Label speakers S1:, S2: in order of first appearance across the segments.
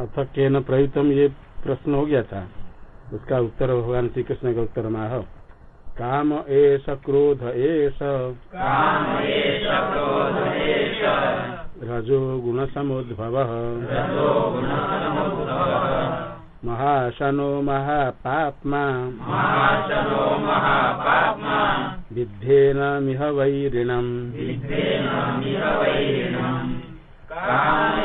S1: अथ के न प्रयुक्तम ये प्रश्न हो गया था। उसका उत्तर भगवान श्री कृष्ण का उत्तर माह। काम एष क्रोध एष।
S2: एष
S1: रजो गुण समुद्भव महाशनो महापाप्मा।
S2: महापाप्मा।
S1: मिह वैरिणम्।
S2: विद्धेन मिह वैरिणम्। काम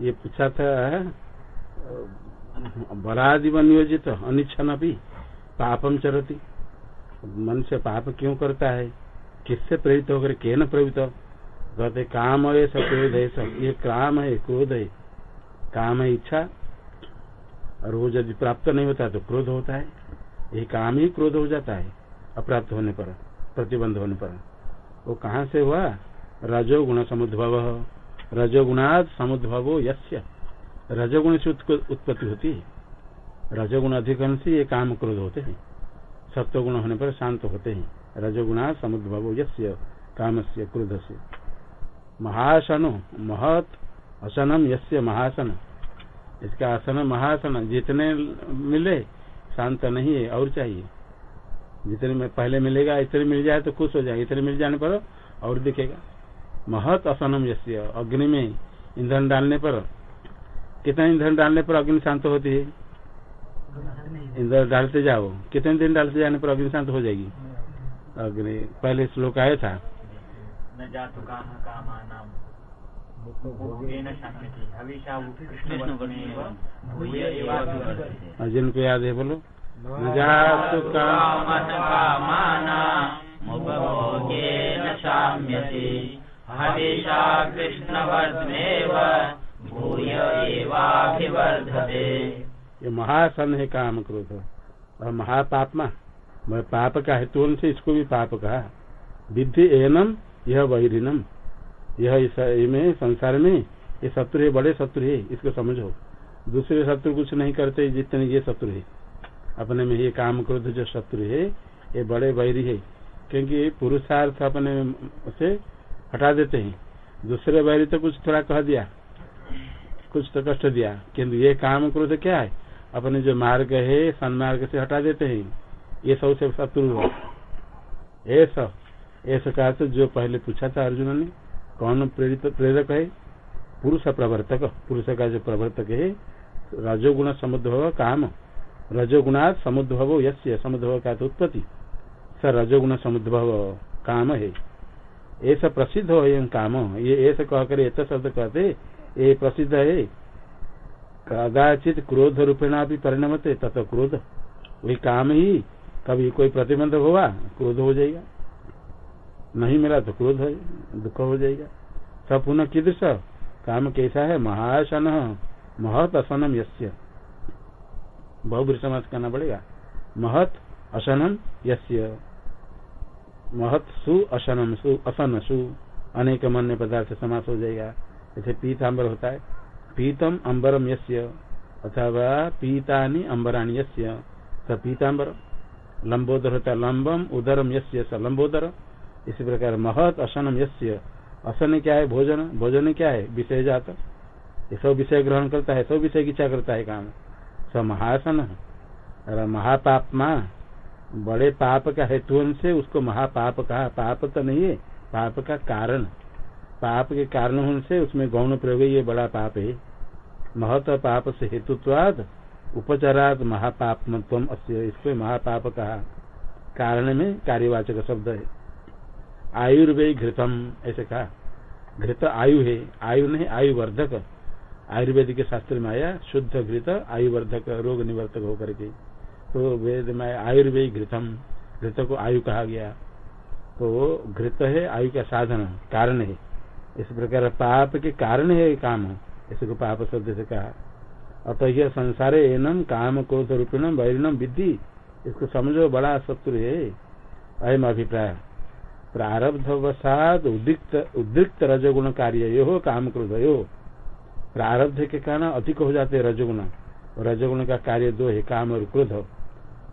S1: ये पूछा था बलादिव नियोजित अनिच्छन भी पापम चरती। मनुष्य पाप क्यों करता है? किससे प्रेरित होकर के न प्रेरित? कहते, काम है सब क्रोध है, सब, ये काम है, क्रोध है। काम है इच्छा और वो यदि प्राप्त नहीं होता है तो क्रोध होता है। ये काम ही क्रोध हो जाता है, अप्राप्त होने पर, प्रतिबंध होने पर। वो कहाँ से हुआ? रजोगुण समुद्भव। रजोगुणाद समुद्भवो यस्य। रजोगुण से उत्पत्ति होती है। रजोगुण अधिकरण से ये काम क्रोध होते हैं। सत्वगुण होने पर शांत होते हैं। रजोगुणा समुद्भवो यस्य काम से क्रोध से महासनो महत, असनम, यस्य महासन। इसका आसन महासन। जितने मिले, शांत नहीं है, और चाहिए। जितने में पहले मिलेगा, इतने मिल जाए तो खुश हो जाए इतने मिल जाने पर और दिखेगा। महत असनम यस्य, अग्नि में ईंधन डालने पर। कितना ईंधन डालने पर अग्नि शांत होती है? ईंधन डालते जाओ। कितने दिन डालते जाने पर अग्नि शांत हो जाएगी? अग्नि। पहले श्लोक आया था। अर्जुन को याद है बोलो। जातु काम
S2: कामकामानामुपभोगेन शाम्यति हविषा कृष्णवर्धनेव भूय एवाभिवर्धते।
S1: ये महासन है काम क्रोध और महापापमा। वह पाप का हेतु से इसको भी पाप कहा। विद्धि एनम यह वैरिनम। यह इस में संसार में, ये शत्रु है, बड़े शत्रु है, इसको समझो। दूसरे शत्रु कुछ नहीं करते, जितने ये शत्रु है। अपने में ये काम क्रोध जो शत्रु है, ये बड़े वैरी है। क्योंकि पुरुषार्थ अपने से हटा देते हैं। दूसरे वैरी तो कुछ थोड़ा कह दिया, कुछ तो कष्ट दिया। किंतु ये काम क्रोध क्या है? अपने जो मार्ग है, सन्मार्ग से हटा देते हैं। ये सब सबसे शत्रु ऐसा ऐसा कहा तो जो पहले पूछा था अर्जुन ने कौन प्रेरित, प्रेरक है? पुरुष प्रवर्तक, पुरुष का जो प्रवर्तक है, रजोगुण समुद्भव काम। रजोगुणा समुद्भव यस्य, समुद्भव का तो उत्पत्ति। स रजोगुण समुद्भव काम है। ऐसा प्रसिद्ध हो एवं काम। ये ऐसा कहकर ऐसा शब्द कहते ये प्रसिद्ध है। कदाचित क्रोध रूपेणा भी परिणमते तथ क्रोध। वही काम ही। कभी कोई प्रतिबंध हुआ क्रोध हो जाएगा। नहीं मिला तो क्रोध है, दुख हो जाएगा। सब पुनः कीदृश? काम कैसा है? महासन, महत असनम यस्य। बहुब्री समाज करना पड़ेगा। महत असनम यस्य। महत सु असनम सु असन सु। अनेक मन्य पदार्थ समास हो जाएगा। जैसे पीताम्बर होता है। पीतम अम्बरम यस्य। अथवा पीतानी अंबराणी यस्य। स पीताम्बर। लंबोदर होता है। लंबम उदरम यस्य। स लंबोदर। इसी प्रकार महत असनम यस्य। असन क्या है? भोजन। भोजन क्या है? विषय जात। ये सब विषय ग्रहण करता है, सब विषय की इच्छा करता है काम। स महासन। महापापमा, बड़े पाप का हेतु से उसको महापाप कहा। पाप तो नहीं है, पाप का कारण। पाप के कारण होने से उसमें गौण प्रयोग ये बड़ा पाप है। महत पाप से हेतुत्वाद उपचारात महापापमत्व अस्य। इसको महापाप कहा। कारण में कार्यवाचक शब्द है। आयुर्वेद घृतम, ऐसे कहा। घृत आयु है, आयु नहीं आयु वर्धक आयुर्वेद के शास्त्र में आया, शुद्ध घृत आयु वर्धक रोग निवर्तक होकर के। तो वेद में आयुर्वेद घृतम, घृत को आयु कहा गया। तो घृत है, आयु का साधन, कारण है। इस प्रकार पाप के कारण है काम, इसको पाप शब्द से कहा। अतः यह संसार एनम, काम क्रोध रूपिणम, वैरिणम, विद्धि, इसको समझो, बड़ा शत्रु है। अयम अभिप्राय। प्रारब्धवसाद उद्रिक्त उद्रिक्त रजगुण कार्य यो काम क्रोध यो प्रारब्ध के कारण अधिक हो जाते रजगुण। रजगुण का कार्य दो है, काम और क्रोध।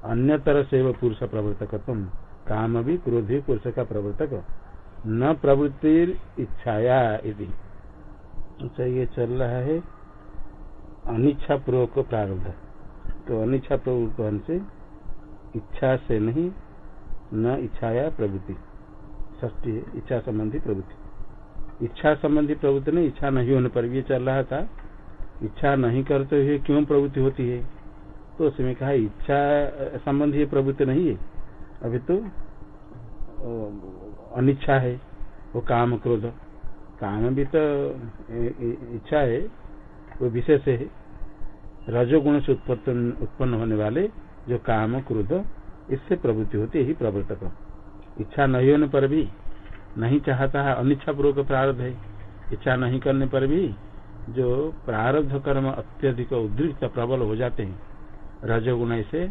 S1: अन्य तरह से वो पुरुष प्रवर्तकत्व काम भी क्रोध भी पुरुष का प्रवर्तक। न प्रवृत्ति इच्छाया यदि अच्छा ये चल रहा है अनिच्छा पूर्वक प्रारब्ध। तो अनिच्छा पूर्वक से इच्छा से नहीं, न इच्छाया प्रवृत्ति। ष्टी है इच्छा संबंधी प्रवृत्ति। इच्छा संबंधी प्रवृत्ति नहीं, इच्छा नहीं होने पर भी चल रहा था। इच्छा नहीं करते हुए क्यों प्रवृत्ति होती है? तो उसमें कहा, इच्छा संबंधी प्रवृत्ति नहीं है। अभी तो अनिच्छा है, वो काम क्रोध। काम भी तो इच्छा है, वो विशेष है। रजोगुण से उत्पन्न होने वाले जो काम क्रोध, इससे प्रवृत्ति होती है ही प्रवर्तक। इच्छा नहीं होने पर भी नहीं चाहता है अनिच्छा पूर्वक प्रारब्ध है। इच्छा नहीं करने पर भी जो प्रारब्ध कर्म अत्यधिक उदृत प्रबल हो जाते हैं, रजोगुण से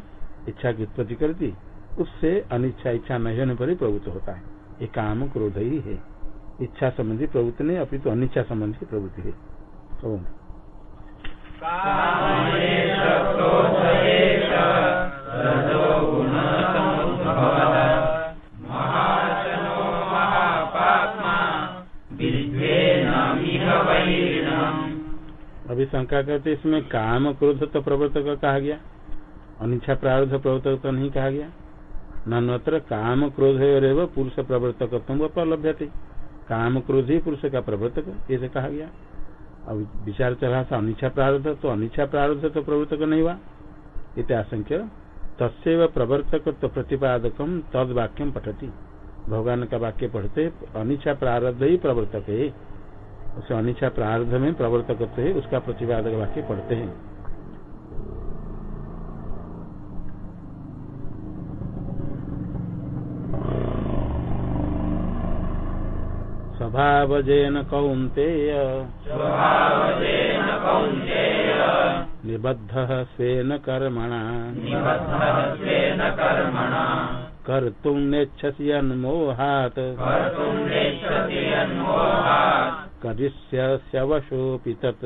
S1: इच्छा की उत्पत्ति करती, उससे अनिच्छा, इच्छा नहीं होने पर ही प्रवृत्त होता है। ये काम क्रोध ही है। इच्छा संबंधी प्रवृत्ति नहीं अभी तो अनिच्छा संबंधी प्रवृत्ति है। ओम अभी शंका करते इसमें काम क्रोध तो प्रवर्तक कहा गया, अनिच्छा प्रारब्ध प्रवर्तक तो नहीं कहा गया। नन्वत्र काम क्रोध पुरुष प्रवर्तक तुम उपलब्ध थे काम क्रोध ही पुरुष का प्रवर्तक, ऐसे कहा गया। अब विचार चला था, अनिच्छा प्रारब्ध तो अनिच्छा प्रारब्ध तो प्रवर्तक नहीं हुआ। इत्याशंक्य तस्व प्रवर्तक तो प्रतिपादकम तद वाक्यम पठती। भगवान का वाक्य पढ़ते, अनिच्छा प्रारब्ध ही प्रवर्तक है। उसे अनिच्छा प्रारब्ध में प्रवर्तक है उसका प्रतिपादक वाक्य पढ़ते हैं। स्वभावजेन कौन्तेय। निबद्धः स्वेन कर्मणा। कर्तुं नेच्छसि अन्मोहात् करिष्यस्यवशोऽपि तत्।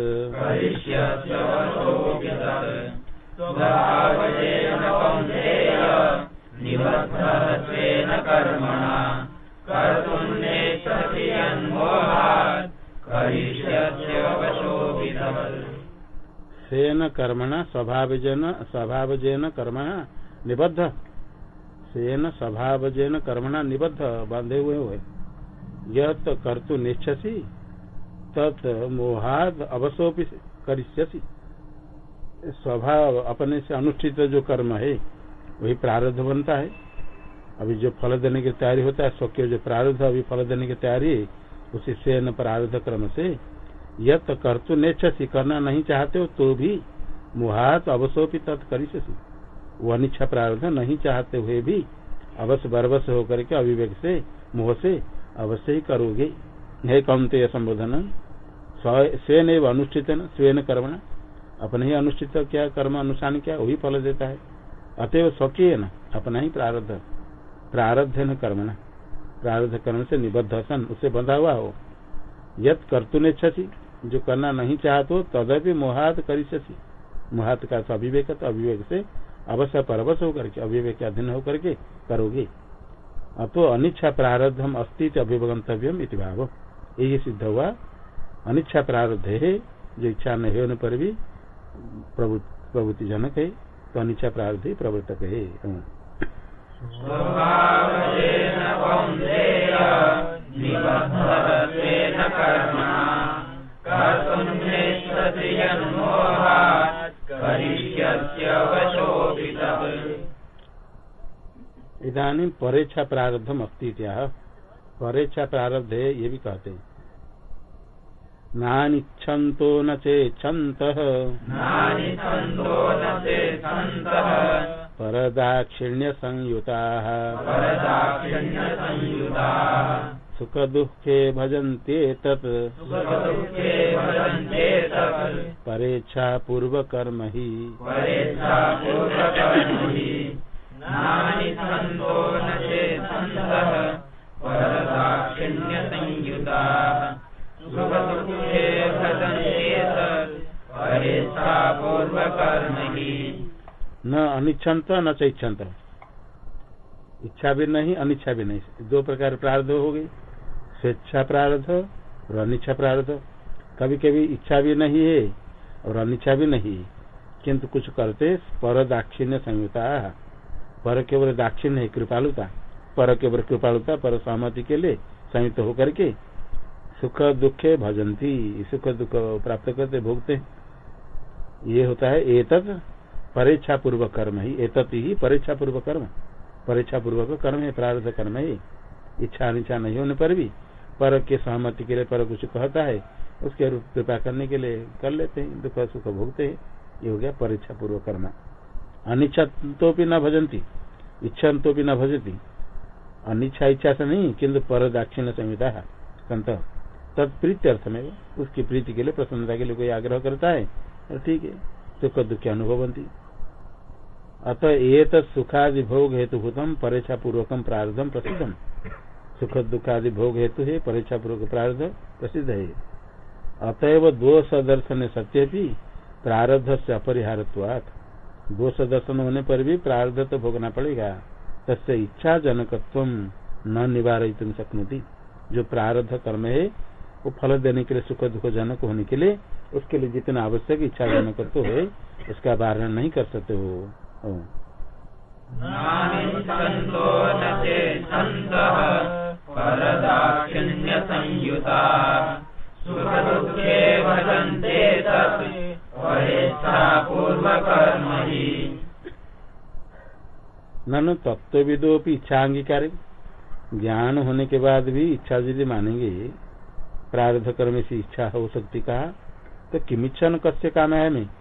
S1: सेन कर्मणा स्वभावजन स्वभावजेन कर्मणा निबद्ध। सेन स्वभावजेन कर्मणा निबद्ध। बांधे हुए हुए। यह तो कर्तु निच्छसी तत् मोहाद अवसोपि करिष्यसी। स्वभाव अपने से अनुष्ठित जो कर्म है, वही प्रारब्ध बनता है। अभी जो फल देने की तैयारी होता है, स्वकीय जो प्रारब्ध अभी फल देने की तैयारी है, उसी से प्रारब्ध कर्म से यत कर्तु नेच्छसी, करना नहीं चाहते हो तो भी मुहात अवसोपी तत्करिष्यसी वो अनिच्छा प्रारब्ध नहीं चाहते हुए भी अवश्य बरबस होकर के अभिवेक से, मोह से अवश्य ही करोगे। हे कौनते संबोधन। स्वयं अनुष्ठित न स्वयं कर्मण। अपने ही अनुष्ठित क्या, कर्म अनुष्ठान क्या, वही फल देता है। अतएव स्वकीय न अपना ही प्रारब्ध। प्रारब्ध न कर्मण। प्रारब्ध कर्म से निबद्ध सन उससे बंधा हुआ हो। यद कर्तुनेच्छसी जो करना नहीं चाहते हो तदपि मोहात करिष्यसी। मोहात का तो अभिवेक तो अभिवेक से अवश्य परवश होकर के, अभिवेक के अधीन होकर के करोगे। अतो अनिच्छा प्रारब्धम अस्तित अभिवगंतव्यम इति भाव। यही सिद्ध हुआ। अनिच्छा प्रारब्ध है जो इच्छा नहीं होने पर भी प्रवृत्ति जनक है तो अनिच्छा प्रारब्ध ही प्रवर्तक है। इधानी परेच्छा प्रारब्धम अस्ती परेच्छा प्रारब्ध है ये भी कहते हैं। नानिच्छन्तो न चेच्छन्तः। परदाक्षिण्यसंयुताः। सुखदुःखे भजन्ते तत्। परेच्छा पूर्वकर्म हि। अनिच्छंत न च इच्छंत इच्छा भी नहीं, अनिच्छा भी नहीं। दो प्रकार प्रार्थ हो गई। स्वेच्छा प्रार्थ और अनिच्छा प्रार्थ। कभी कभी इच्छा भी नहीं है और अनिच्छा भी नहीं। किंतु कुछ करते पर दाक्षिण्य संयुता पर के ऊपर दाक्षिण्य है कृपालुता। पर के ऊपर कृपालुता, पर सहमति के लिए संयुक्त होकर के सुख दुखे भजंती। सुख दुख प्राप्त करते, भोगते। ये होता है एतत। परीक्षा पूर्वक कर्म ही, एतत ही परीक्षा पूर्वक कर्म। परीक्षा पूर्वक कर्म है, प्रारब्ध कर्म है। इच्छा अनिच्छा नहीं होने पर भी पर के सहमति के लिए पर कुछ कहता है, उसके रूप कृपा करने के लिए कर लेते हैं, दुख सुख भोगते हैं। ये हो गया परीक्षा पूर्वक कर्म। अनिच्छा तो भी न भजंती, इच्छा तो भी न भजती। अनिच्छा इच्छा से नहीं किन्तु पर दाक्षिण्य संहिता संत तत्प्रीति अर्थ में, उसकी प्रीति के लिए, प्रसन्नता के लिए कोई आग्रह करता है, ठीक है, सुख दुख अनुभवंती अतः ये सुखादि भोग हेतु भूतम परीक्षा पूर्वकम प्रारब्धम प्रसिद्धम। सुख दुखादि भोग हेतु है परीक्षा पूर्वक प्रारब्ध प्रसिद्ध है अतएव दोष दर्शन सत्य भी प्रारब्ध से अपरिहारत्वात। दोष दर्शन होने पर भी प्रारब्ध तो भोगना पड़ेगा। तस्य इच्छा जनकत्व न निवारित सकती जो प्रारब्ध कर्म है, वो फल देने के लिए सुख दुख जनक होने के लिए उसके लिए जितना आवश्यक इच्छा जनक तो है, उसका वारण नहीं कर सकते हो।
S2: संयुता सुख भी
S1: ननु इच्छा अंगीकार ज्ञान होने के बाद भी इच्छा यदि मानेंगे, प्रारब्ध कर्म से इच्छा हो सकती कहा तो किमिच्छन कस्य काम है मैं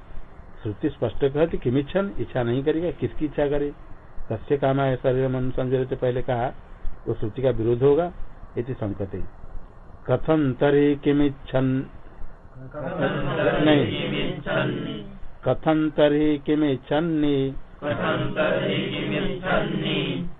S1: श्रुति स्पष्ट कहती किमिच्छन? इच्छा नहीं करेगा किसकी इच्छा करे? कस्य काम है शरीर मन संजय तो पहले कहा वो श्रुति का विरोध होगा? इति संकते कथम तरी किम इच्छन नहीं कथन तरी किमिच्छन्नि?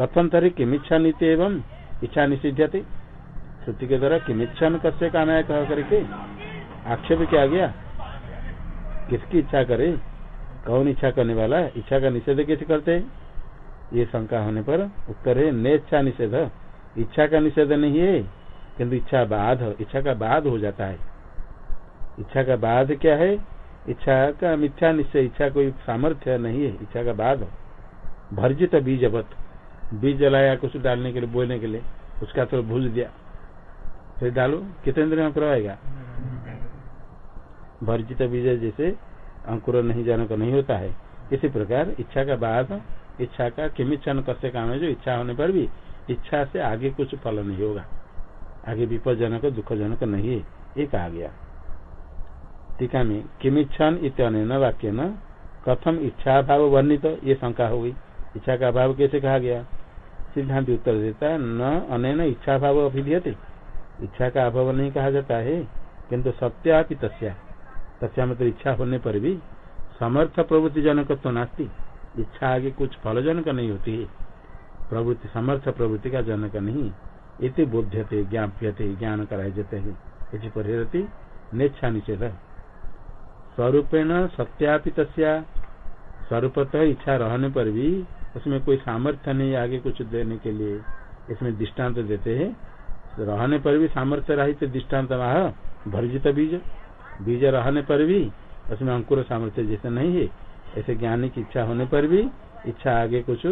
S1: कथन तरी किम इच्छा नीति एवं इच्छा निषिध्यते श्रुति के द्वारा किमिच्छा में कस्य काम है कह करके? आक्षेप क्या गया। किसकी इच्छा करे? कौन इच्छा करने वाला? है इच्छा का निषेध कैसे करते ये शंका होने पर उत्तर है, नेच्छा निषेध। इच्छा का निषेध नहीं है, किंतु इच्छा बाध, इच्छा का बाध हो जाता है। इच्छा का बाध क्या है? इच्छा का मिथ्या निश्चय, इच्छा कोई सामर्थ्य नहीं है, इच्छा का बाद भर्जित बीजवत। बीज जलाया, कुछ डालने के लिए बोलने के लिए, उसका तो भूल दिया फिर डालो, कितने दिन अंकुर आएगा? भर्जित बीज जैसे अंकुर नहीं जाने का नहीं होता है। इसी प्रकार इच्छा का बाद, इच्छा का किमिच्छा न करते काम है, जो इच्छा होने पर भी इच्छा से आगे कुछ फल नहीं होगा। आगे विपदजनक दुखजनक नहीं है। ये कहा गया। टीका में किमिच्छन इतने वाक्य न कथम इच्छा भाव वर्णित ये शंका हो गई। इच्छा का भाव कैसे कहा गया? सिद्धांत उत्तर देता है, न अन इच्छा भाव अभिधीयते। इच्छा का अभाव नहीं कहा जाता है, किंतु सत्यापि तस्या। तस्या मतलब इच्छा होने पर भी समर्थ प्रवृत्ति जनक तो नास्ती। इच्छा आगे कुछ फल जनक नहीं होती है। प्रवृत्ति, समर्थ प्रवृत्ति का जनक नहीं। इति बोध्यते, ज्ञाप्यते, ज्ञान कराए जाते हैं। इसी परिहरती, नेच्छा निषेध। स्वरूपेण सत्यापित स्वरूपतः इच्छा रहने पर भी उसमें कोई सामर्थ्य नहीं आगे कुछ देने के लिए। इसमें दृष्टांत देते हैं। रहने पर भी सामर्थ्य रहित दृष्टांत वाह भर्जित बीज। बीज रहने पर भी उसमें अंकुर सामर्थ्य जैसे नहीं है। ऐसे ज्ञानी की इच्छा होने पर भी इच्छा आगे कुछ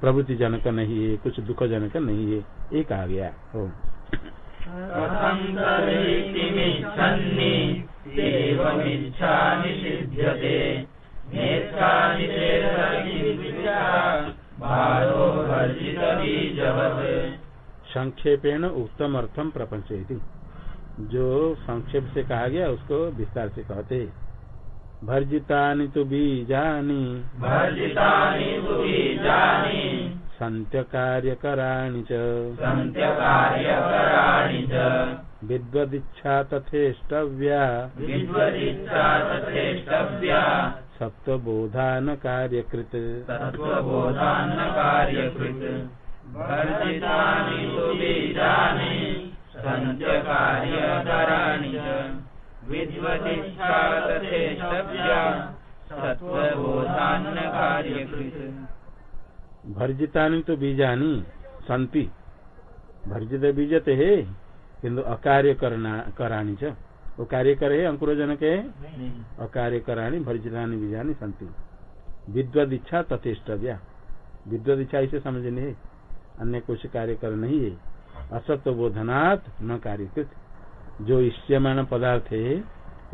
S1: प्रवृत्ति जनक नहीं है, कुछ दुख जनक नहीं है। एक आ गया। हो संक्षेपेण उत्तम अर्थम प्रपंच जो संक्षेप से कहा गया उसको विस्तार से कहते भर्जितानि तु बीजानि।
S2: भर्जितानि तु बीजानि।
S1: सन्त्यकार्यकराणि च।
S2: सन्त्यकार्यकराणि च।
S1: विद्वदिच्छा तथेष्टव्या।
S2: विद्वदिच्छा तथेष्टव्या।
S1: सप्तबोधानकार्यकृत्।
S2: तत्त्वबोधान्नकार्यकृत् भर्जितानि तु
S1: भर्जितानि तो बीजानि सन्ति। भर्जित बीजते है किंतु अकार्य करना च। वो कार्य करे अंकुर जनक है? अकार्य कराणी भर्जितानि बीजानि सन्ति। विद्वद इच्छा तथेष्टव्या। विद्वद इच्छा इसे समझनी है अन्य कुछ कार्य कर नहीं है। असत्य बोधनात् न कार्यकृत। जो इष्यमान पदार्थ है,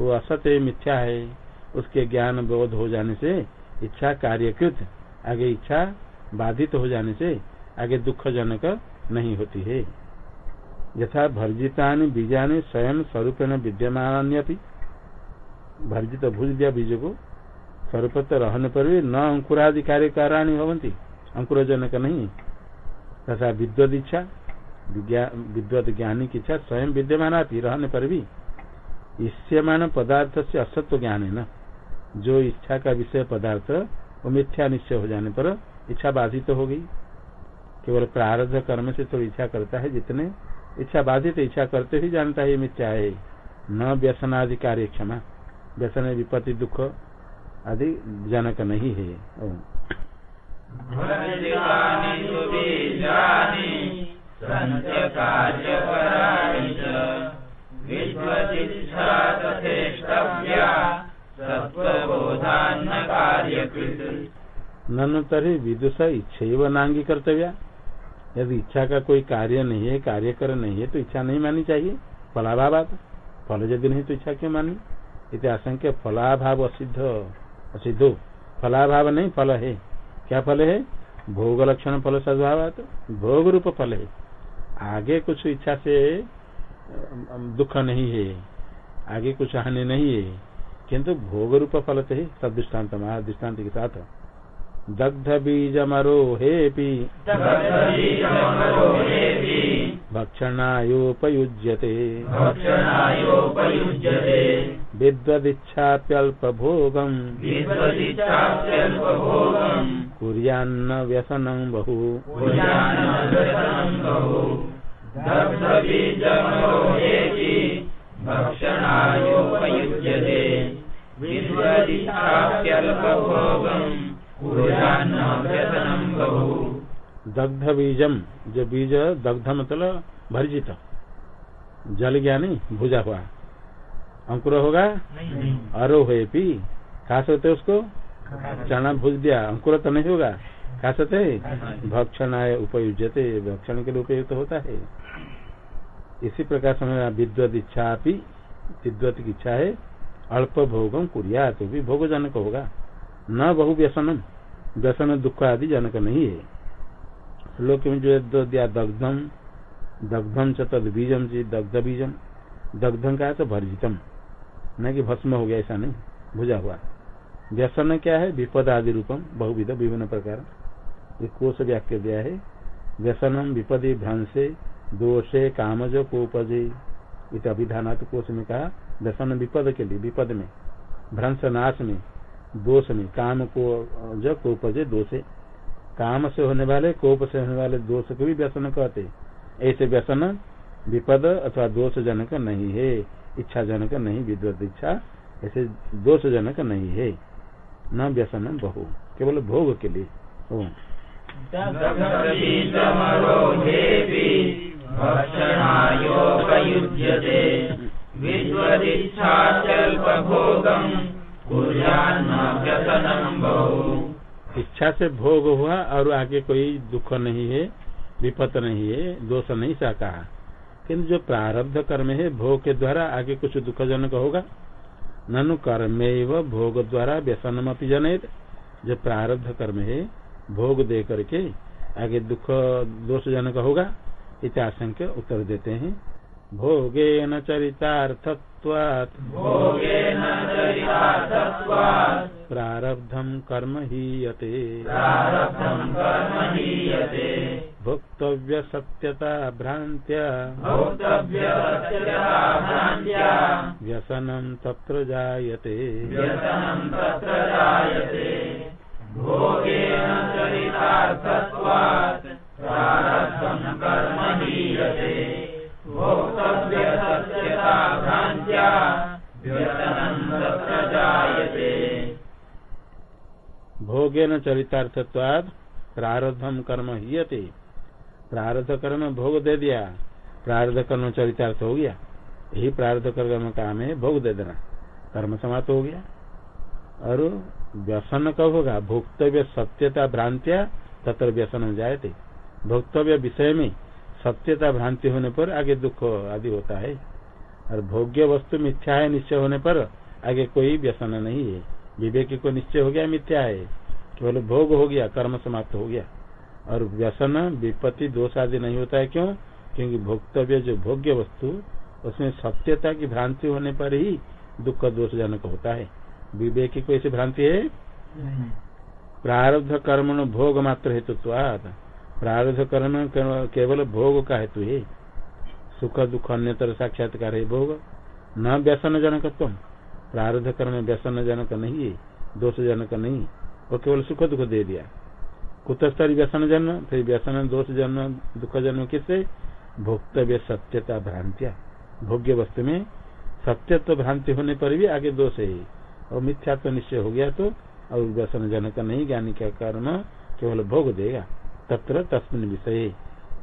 S1: वो असत्य मिथ्या है। उसके ज्ञान बोध हो जाने से इच्छा कार्यकृत, आगे इच्छा बाधित हो जाने से आगे दुखजनक नहीं होती है। यथा भर्जिता बीजानि स्वयं स्वरूप विद्यमान भर्जित भूज दिया बीज को स्वरूप रहने पर भी न अंकुरादि कार्य काराणी अंकुरजनक नहीं। तथा विद्वद इच्छा विद्वत ज्ञानी की इच्छा स्वयं विद्यमान आती रहने पर भी इष्यमान पदार्थ से असत्व ज्ञान है न? जो इच्छा का विषय पदार्थ वो मिथ्या निश्चय हो जाने पर इच्छा बाधित तो हो गई। केवल प्रारब्ध कर्म से तो इच्छा करता है जितने इच्छा बाधित इच्छा करते ही जानता है मिथ्या है। न व्यसनादि कार्य क्षमा, व्यसन विपत्ति दुख आदि जनक नहीं है ननु तरी विदुष इच्छा नांगी कर्तव्य। यदि इच्छा का कोई कार्य नहीं है, कार्य कर नहीं है तो इच्छा नहीं मानी चाहिए। फलाभाव फल यदि नहीं तो इच्छा क्यों मानी? इति आशंक्य फलाभाव असिद्ध असिद्धो। फलाभाव नहीं, फल है। क्या फल है? भोग लक्षण फल सद्भाव भोग रूप फल है। आगे कुछ इच्छा से दुख नहीं है। आगे कुछ हानि नहीं है। किंतु भोग रूप फल से है सब दृष्टांत महादृष्टान्त के साथ
S2: दग्धबीजमरोहेऽपि।
S1: भक्षणायोपयुज्यते। विद्वदिच्छाप्यल्पभोगम्। कुर्यान्न व्यसनं बहु।
S2: भक्षणायोपयुज्यते। विद्वदिच्छाप्यल्पभोगम्।
S1: दग्ध बीजम जो बीज दग्ध मतलब भर्जित। जल गया नहीं भुजा हुआ। अंकुर होगा? अरो है पी खा सकते उसको चना भूज दिया। अंकुर तो नहीं होगा? खा सकते भक्षण उपयुजते भक्षण के लिए उपयुक्त होता है। इसी प्रकार समझ विद्वत इच्छा विद्वत की इच्छा है। अल्प भोगम कुरिया तो भी भोग जनक होगा। न बहु व्यसनम। व्यसन दुख आदि जनक नहीं है। श्लोक में जो दिया दग्धम। दग्धम च तद बीजम जी, दग्ध बीजम। दग्धम का तो भर्जितम। न कि भस्म हो गया, ऐसा नहीं। भुजा हुआ। व्यसन क्या है? विपद आदि रूपम, बहुविध विभिन्न प्रकार। ये कोष व्याख्या दिया है। व्यसनम विपदे भ्रंसे, दोषे कामज कोपजे। इत अभिधानात कोष में कहा, व्यसन विपद के लिए, विपद में। भ्रंश नाश में। दोष में काम को, जो कोपजे दोषे। काम से होने वाले, कोप से होने वाले दोष को भी व्यसन कहते ऐसे व्यसन विपद अथवा दोष जनक नहीं है इच्छा जनक नहीं, विद्वत इच्छा, ऐसे दोष जनक नहीं है। न व्यसन बहु, केवल भोग के लिए।
S2: बहु
S1: इच्छा से भोग हुआ और आगे कोई दुख नहीं है विपत नहीं है, दोष नहीं सा कहा किन्तु जो प्रारब्ध कर्म है, भोग के द्वारा आगे कुछ दुखजनक होगा। ननु कर्म भोग द्वारा व्यसनम अपनी जनित जो प्रारब्ध कर्म है, भोग दे करके आगे दुख, दोषजनक होगा इत आशंक उत्तर देते हैं। भोगेन चरितार्थत्वात्।
S2: भोगेन चरितार्थत्वात्।
S1: प्रारब्धं कर्म हीयते।
S2: प्रारब्धं कर्म हीयते।
S1: भोक्तव्यसत्यता भ्रान्त्या।
S2: भोक्तव्यसत्यता भ्रान्त्या।
S1: व्यसनं तत्र जायते।
S2: व्यसनं तत्र जायते। भोगेन चरितार्थत्वात्। प्रारब्धं कर्म हीयते।
S1: भोगेन चरितार्थत्वाद प्रारब्धम कर्म हीयते। प्रारब्ध कर्म भोग दे दिया, प्रारब्ध कर्म चरितार्थ हो गया। यही प्रारब्ध कर्म काम है भोग दे देना, कर्म समाप्त हो गया। और व्यसन कब होगा? भोक्तव्य सत्यता भ्रांतिया, तत्र व्यसन हो जायते। भोक्तव्य विषय में सत्यता भ्रांति होने पर आगे दुख आदि होता है। और भोग्य वस्तु मिथ्या है निश्चय होने पर आगे कोई व्यसन नहीं है। विवेक को निश्चय हो गया मिथ्या है। केवल भोग हो गया कर्म समाप्त हो गया। और व्यसन विपत्ति दोष आदि नहीं होता है। क्यों? क्योंकि भोक्तव्य जो भोग्य वस्तु उसमें सत्यता की भ्रांति होने पर ही दुख दोषजनक होता है। विवेक की ऐसी भ्रांति है? प्रारब्ध कर्म भोग मात्र हेतुत्वाद प्रारब्ध कर्म केवल भोग का हेतु है। सुख, दुख, अन्यतर साक्षात्कार है भोग। न व्यसन जनकत्व प्रारब्ध कर्म व्यसन जनक नहीं है दोष जनक नहीं। वो केवल सुख, दुख दे दिया। कुतस्तरी व्यसन जन्म फिर व्यसन दोष जन्म दुख जन्म किससे? भोक्तव्य सत्यता भ्रांतिया। भोग्य वस्तु में सत्यत्व भ्रांति होने पर भी आगे दोष है। और मिथ्या तो निश्चय हो गया तो और व्यसन जनक नहीं, ज्ञानी का कर्म केवल भोग देगा। तत्र तस्मिन विषय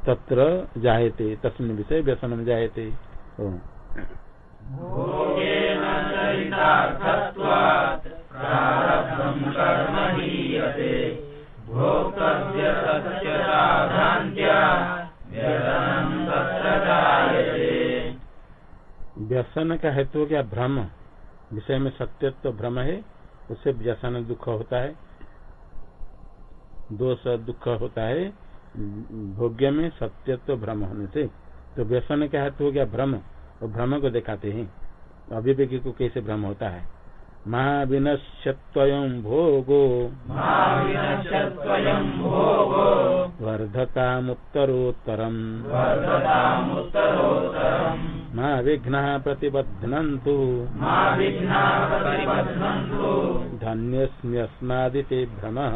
S1: तत्र जायते तस्मिन विषय व्यसन जायते।
S2: भोगेन चरितार्थत्वात् प्रारब्धं कर्म हीयते। भोक्तव्यसत्यता भ्रान्त्या व्यसनं तत्र जायते।
S1: व्यसन का हेतु क्या? भ्रम। विषय में सत्यत्व भ्रम है उससे व्यसन दुख होता है। दोष दुख होता है भोग्य में सत्यत्व भ्रम होने से। तो व्यसन का हेतु हो गया भ्रम। और भ्रम को दिखाते हैं। अभिवेकी को कैसे भ्रम होता है? महाविनश्यत्वयं भोगो। वर्धतामुत्तरोत्तरम्।
S2: वर्धतामुत्तरोत्तरम्।
S1: मा विघ्नः प्रतिबध्नन्तु। धन्यस्म्यस्मादिते भ्रमः।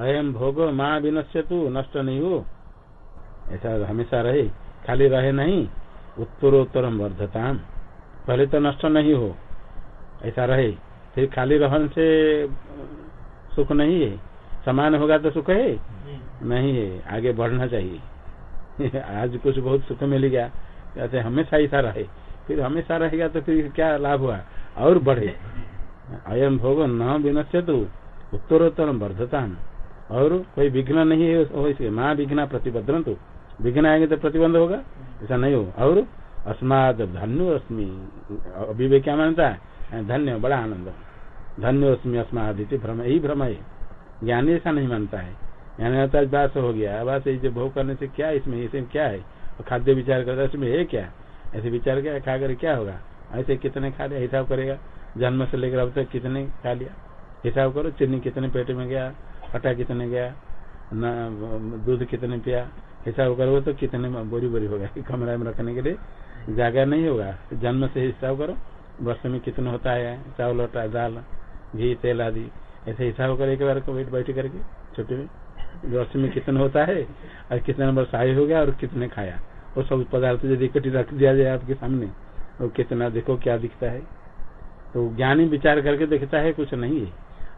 S1: अयम भोग माँ विनश्य तू नष्ट नहीं हो ऐसा हमेशा रहे। खाली रहे नहीं। उत्तरोत्तरम वर्धताम। पहले तो नष्ट नहीं हो, ऐसा रहे। फिर खाली रहन से सुख नहीं है। समान होगा तो सुख है? नहीं है। आगे बढ़ना चाहिए। आज कुछ बहुत सुख मिल गया कहते हमेशा ऐसा रहे। फिर हमेशा रहेगा तो फिर क्या लाभ हुआ? और बढ़े। अयम भोग न विनश्य तू उत्तरोत्तरम वर्धताम। और कोई विघ्न नहीं है माँ विघ्न प्रतिबद्धन तो विघ्न आएँगे तो प्रतिबंध होगा? ऐसा नहीं हो और अस्माद धन्यो अस्मी। अभिवेक क्या मानता है। धन्य, बड़ा आनंद धन्य अस्मी अस्मादिति भ्रम यही भ्रम है ज्ञानी ऐसा नहीं मानता है। ज्ञानी मानता है बात हो गया। बात जो भोग करने से क्या इसमें? इसमें क्या है? खाद्य विचार करता है, इसमें है क्या? ऐसे विचार क्या, खा कर क्या होगा? ऐसे कितने खा लिया? हिसाब करेगा। जन्म से लेकर अब तक कितने खा लिया? हिसाब करो, चीनी कितने पेट में गया? फटा कितने गया? न, दूध कितने पिया? हिसाब करो तो कितने बोरी बोरी होगा, कमरा में रखने के लिए। जागा नहीं होगा, जन्म से हिसाब करो वर्ष में कितना होता है, चावल होता है दाल, घी, तेल आदि। ऐसे हिसाब करो, एक बार बैठ बैठ करके छोटे में। वर्ष में कितना होता है, और कितने नंबर शाही हो गया और कितने खाया। वो सब पदार्थ यदि इकट्ठी रख दिया जाए आपके सामने तो कितना देखो, क्या दिखता है। तो ज्ञानी विचार करके देखता है, कुछ नहीं है।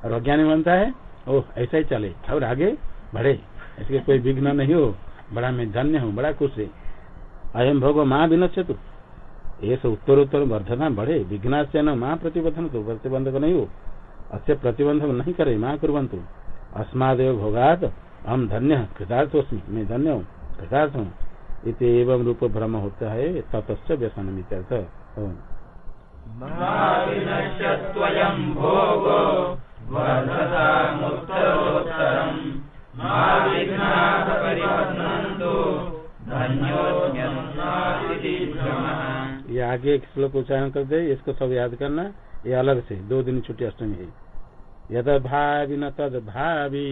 S1: और अज्ञानी बनता है, ओह, ऐसा ही चले, और आगे बढ़े। ऐसे कोई विघ्न नहीं हो। बड़ा मैं धन्य हूँ, बड़ा खुश है। अयम भोगो माँ विनश्य तू ऐसे उत्तरोत्तर वर्धना बढ़े विघ्ना से न माँ प्रतिबंधन तो प्रतिबंधक नहीं हो। अच्छे प्रतिबंधक नहीं करे, माँ कुरंतु अस्मादेव भोगात हम धन्य कृतार्थोस्मी मैं धन्य हूँ, कृतार्थ हूँ। इत एवं रूप भ्रम होता है, ततश्च व्यसन मित्यर्थ
S2: भोगो
S1: ये आगे एक श्लोक उच्चारण कर दे इसको सब याद करना। ये अलग से दो दिन छुट्टी अष्टमी है। यद भावी न तद भावी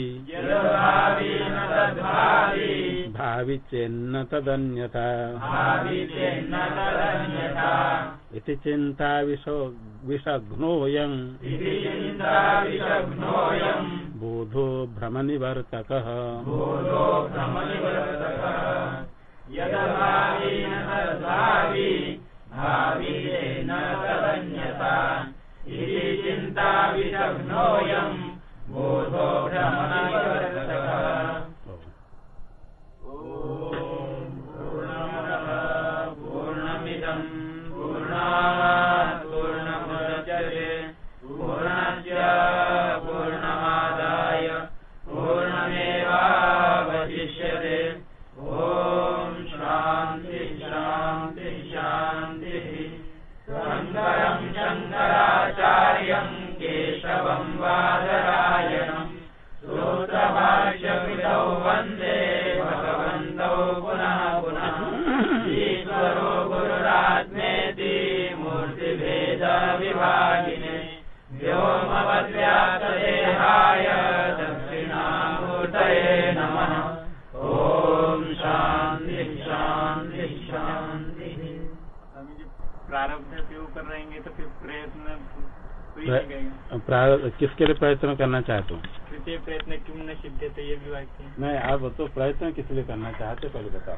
S1: भावी चेन्न तदन्यथा। इति चिंता विशो विषघ्नोऽयम्
S2: भ्रम निवर्तक विषघ्नोऽयम्
S1: बोधो भ्रम निवर्तक
S2: बोधो
S1: किसके लिए प्रयत्न करना चाहते हो?
S3: तृतीय प्रयत्न क्यों न सिद्ध तो ये भी वाक्य
S1: नहीं आप तो प्रयत्न किस लिए करना चाहते पहले बताओ।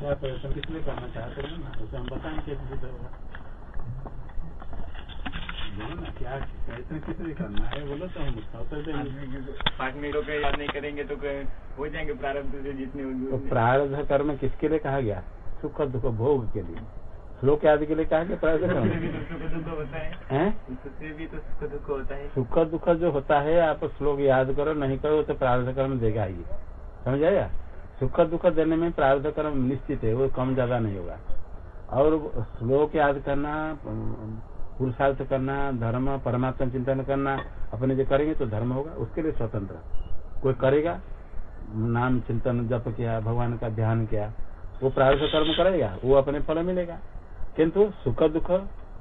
S1: क्या प्रयत्न किस लिए करना चाहते हो? ना उसे हम बताएँगे कैसे सिद्ध होगा ना क्या प्रयत्न किस लिए करना है? बोलो तो हम उसका उत्तर देंगे।
S3: मिनटों का याद नहीं करेंगे तो हो जाएँगे प्रारब्ध से जितने
S1: तो प्रारब्ध कर्म किसके लिए कहा गया? सुख दुख भोग के लिए। श्लोक आदि के लिए कहा
S3: दुख होता है। सुख दुख होता है।
S1: जो होता है आप श्लोक याद करो नहीं करो तो प्रारब्ध कर्म देगा ही। समझ आया? सुख दुख देने में प्रारब्ध कर्म निश्चित है वो कम ज़्यादा नहीं होगा। और श्लोक याद करना पुरुषार्थ करना धर्म परमात्मा चिंतन करना अपने जो करेंगे तो धर्म होगा उसके लिए स्वतंत्र। कोई करेगा? नाम चिंतन जप किया भगवान का ध्यान किया वो प्रारब्ध कर्म करेगा वो अपने फल मिलेगा। किंतु सुख दुख,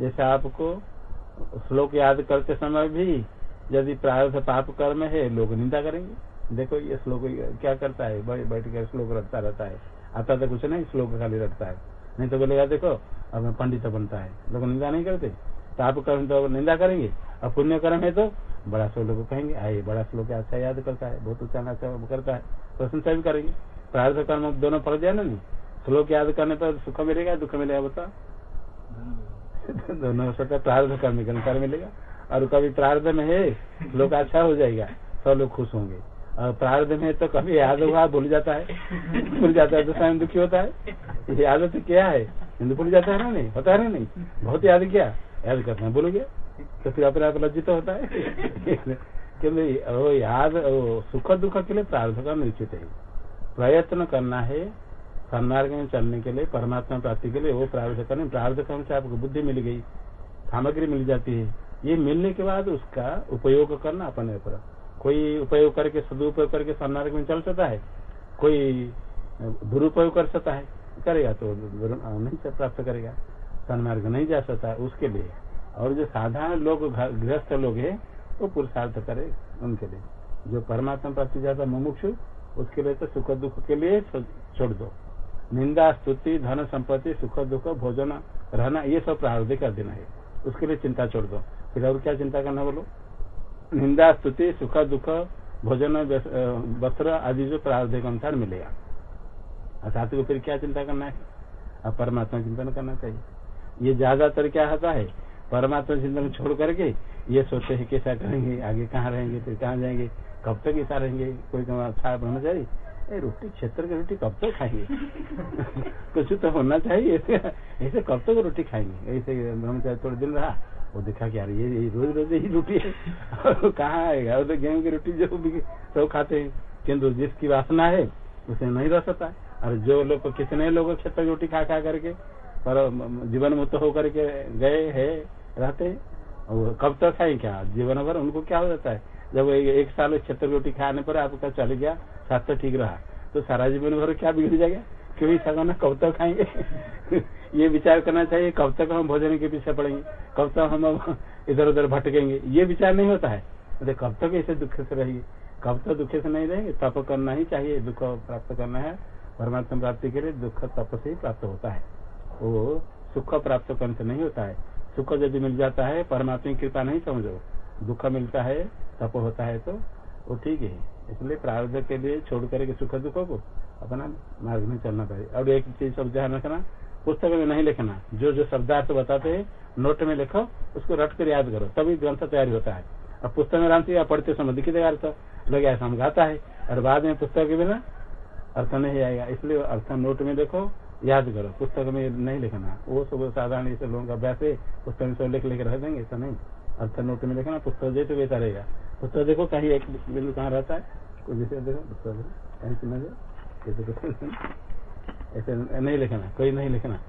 S1: जैसे आपको श्लोक याद करते समय भी यदि प्रारब्ध पाप कर्म है, लोग निंदा करेंगे। देखो ये श्लोक क्या करता है? बैठ कर श्लोक रटता रहता है। आता तो कुछ नहीं, श्लोक खाली रटता है। नहीं तो बोलेगा, देखो, अब पंडित बनता है। लोग निंदा नहीं करते। पाप कर्म तो निंदा करेंगे। और पुण्य कर्म है तो बड़ा श्लोक कहेंगे, आए, बड़ा श्लोक अच्छा याद करता है, बहुत अच्छा अच्छा करता है। प्रशंसा भी करेंगे। प्रारब्ध कर्म दोनों पड़ जाए ना नहीं? श्लोक याद करने पर सुख मिलेगा, दुख मिलेगा, बता। दोनों सकता प्रार्थ कर्म के मिलेगा। और कभी प्रार्थ में है, लोग अच्छा हो जाएगा सब लोग खुश होंगे। और प्रार्थ में तो कभी याद हुआ, भूल जाता है। भूल जाता है तो स्वयं दुखी होता है। ये आदत क्या है? हिंदू भूल जाता है ना नहीं? होता है ना नहीं? बहुत याद किया। याद करते हैं भूल गया। तो फिर आप लज्जित होता है। क्योंकि याद सुख दुख के लिए प्रार्थ का निश्चित है। प्रयत्न करना है सन्मार्ग में चलने के लिए, परमात्मा प्राप्ति के लिए वो प्रार्थ करने प्रार्थ कर्म से आपको बुद्धि मिल गई, सामग्री मिल जाती है। ये मिलने के बाद उसका उपयोग करना अपने ऊपर। कोई उपयोग करके, सदुपयोग करके सन्मार्ग में चल सकता है, कोई दुरुपयोग कर सकता है, करेगा तो नहीं प्राप्त करेगा सन्मार्ग नहीं जा सकता उसके लिए। और जो साधारण लोग, गृहस्थ लोग है, वो तो पुरुषार्थ करे उनके लिए। जो परमात्मा प्राप्ति जाता मुमुक्षु, उसके लिए तो सुख दुख के लिए छोड़ दो। निंदा, स्तुति, धन संपत्ति, सुख, दुख, भोजन, रहना, ये सब प्रारब्ध कर देना है। उसके लिए चिंता छोड़ दो। फिर और क्या चिंता करना बोलो? निंदा, स्तुति, सुख, दुख, भोजन वस्त्र आदि जो प्रारब्ध के अनुसार मिलेगा साथ को फिर क्या चिंता करना है? अब परमात्मा चिंतन करना चाहिए। ये ज़्यादातर क्या होता है? परमात्मा चिंतन छोड़ करके ये सोचते हैं कैसा करेंगे, आगे कहाँ रहेंगे, फिर कहाँ जाएँगे, कब तक ऐसा रहेंगे, कोई कहा अच्छा ब्रह्मचारी। ए रोटी क्षेत्र की रोटी कब तक खाएँगे? कुछ तो होना चाहिए। ऐसे कब तक रोटी खाएँगे? ऐसे ब्रह्मचारी थोड़े दिन रहा वो देखा कि यार ये, ये रोज रोज यही रोटी है। कहाँ आएगा? वो तो गेहूँ की रोटी जो भी सब खाते हैं। किन्तु जिसकी वासना है उसे नहीं रह सकता। और जो लोग कितने लोग क्षेत्र की रोटी खा खा करके पर जीवन मुक्त होकर के गए है रहते और कब तक तो खाए क्या? जीवन भर उनको क्या हो जाता है? जब एक साल क्षेत्र रोटी खाने पर आपका चल गया, स्वास्थ्य ठीक रहा तो सारा जीवन भर क्या बिगड़ जाएगा? क्यों इच्छा करना कब तक खाएँगे। ये विचार करना चाहिए कब तक हम भोजन के पीछे पड़ेंगे कब तक हम इधर उधर भटकेंगे। ये विचार नहीं होता है। अरे कब तक ऐसे दुख से रहेंगे कब तक दुखे से नहीं रहेंगे, तप करना ही चाहिए, दुख प्राप्त करना है। परमात्मा प्राप्ति के लिए दुख तप से ही प्राप्त होता है। वो सुख प्राप्त करने से नहीं होता है। सुख यदि मिल जाता है, परमात्मा की कृपा नहीं समझो। दुख मिलता है, तप होता है तो वो ठीक है। इसलिए प्रारब्ध के लिए छोड़ करके सुख दुख को अपना मार्ग में चलना चाहिए और एक चीज़ सब ध्यान रखना, पुस्तक में नहीं लिखना। जो जो शब्दार्थ बताते हैं, नोट में लिखो, उसको रट कर याद करो, तभी ग्रंथ तैयारी होता है। और पुस्तक में राम या पढ़ते समय दिखी देगा अर्थ लोग ऐसा हम गाता है, और बाद में पुस्तक के बिना अर्थ नहीं आएगा। इसलिए अर्थ नोट में देखो याद करो। पुस्तक में नहीं लिखना। वो सब साधारण लोगों का अभ्यास है पुस्तक में सब लिख लिख रह देंगे, ऐसा नहीं। अर्थ नोट में देखना पुस्तक दे तो बेहतर रहेगा पुस्तक देखो कहीं एक बिंदु कहाँ रहता है कोई जैसे देखो पुस्तक देखो, कहीं सुना दो ऐसे नहीं लिखना कोई नहीं लिखना।